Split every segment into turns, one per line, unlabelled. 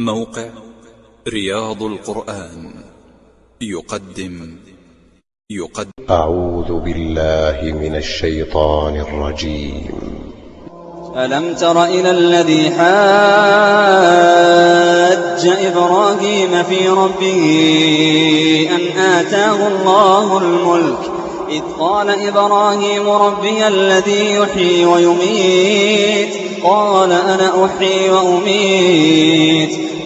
موقع رياض القرآن. يقدم. يقدم.
أعوذ بالله من الشيطان الرجيم.
ألم تر إلى الذي حاج إبراهيم في ربه أن آتاه الله الملك؟ إذ قال إبراهيم ربي الذي يحيي ويميت. قال أنا أحيي وأميت.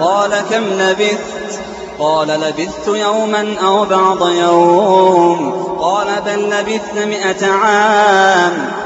قال كم لبثت؟ قال لبثت يوما أو بعض يوم. قال بل لبثت مئة عام.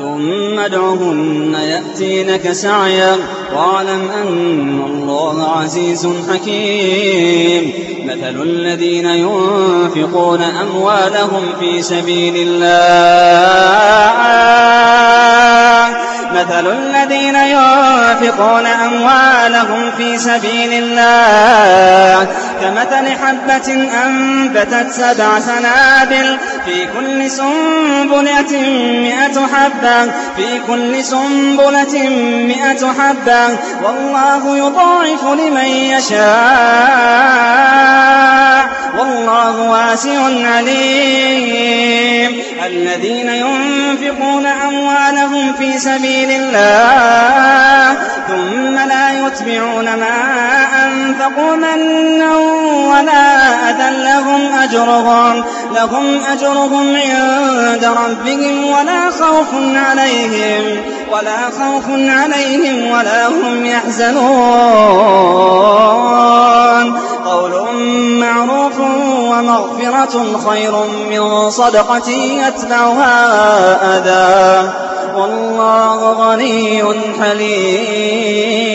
ثم ادعهن يأتينك سعيا. واعلم أن الله عزيز حكيم. مثل الذين ينفقون أموالهم في سبيل الله. مثل الذين ينفقون أموالهم في سبيل الله. كمثل حبة أنبتت سبع سنابل في كل سنبلة مئة حبة في كل سنبلة مئة حبة. والله يضاعف لمن يشاء والله واسع عليم. الذين ينفقون أموالهم في سبيل الله ثم لا يتبعون ما أنفقوا منا ولا أذى لهم أجرهم لهم أجرهم عند ربهم ولا خوف عليهم ولا خوف عليهم ولا هم يحزنون قول معروف ومغفرة خير من صدقة يتبعها أذى والله غني حليم